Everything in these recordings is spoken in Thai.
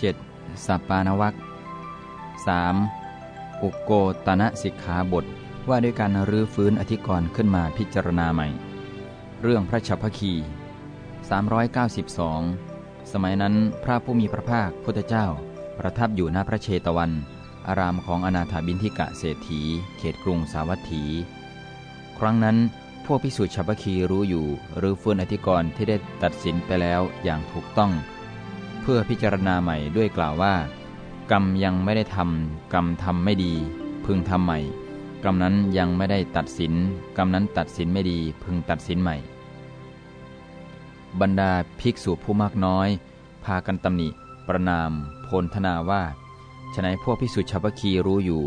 7. สัปปานวัค 3. อุกโกตนะสิกขาบท ว่าด้วยการรื้อฟื้นอธิกรณ์ขึ้นมาพิจารณาใหม่ เรื่องพระชัพพคี 392 สมัยนั้นพระผู้มีพระภาคพุทธเจ้า ประทับอยู่หน้าพระเชตวัน อารามของอนาถาบินทิกะเศรษฐี เขตกรุงสาวัตถี ครั้งนั้นพวกพิสุชัพพคีรู้อยู่หรือฟื้นอธิกรณ์ที่ได้ตัดสินไปแล้วอย่างถูกต้อง เพื่อพิจารณาใหม่ด้วยกล่าวว่า กรรมยังไม่ได้ทำกรรมทำไม่ดี พึงทำใหม่ กรรมนั้นยังไม่ได้ตัดสิน กรรมนั้นตัดสินไม่ดี พึงตัดสินใหม่ บรรดาภิกษุผู้มากน้อย พากันตำหนิ ประนาม โพลธนาว่าฉนัยพวกพิสุชาวคีรู้อยู่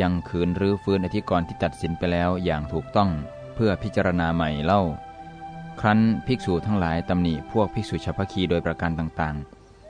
ยังขืนรื้อฟื้นอธิกรณ์ที่ตัดสินไปแล้วอย่างถูกต้องเพื่อพิจารณาใหม่เล่า ครั้นภิกษุทั้งหลายตำหนิพวกภิกษุชาวคีโดยประการต่างๆ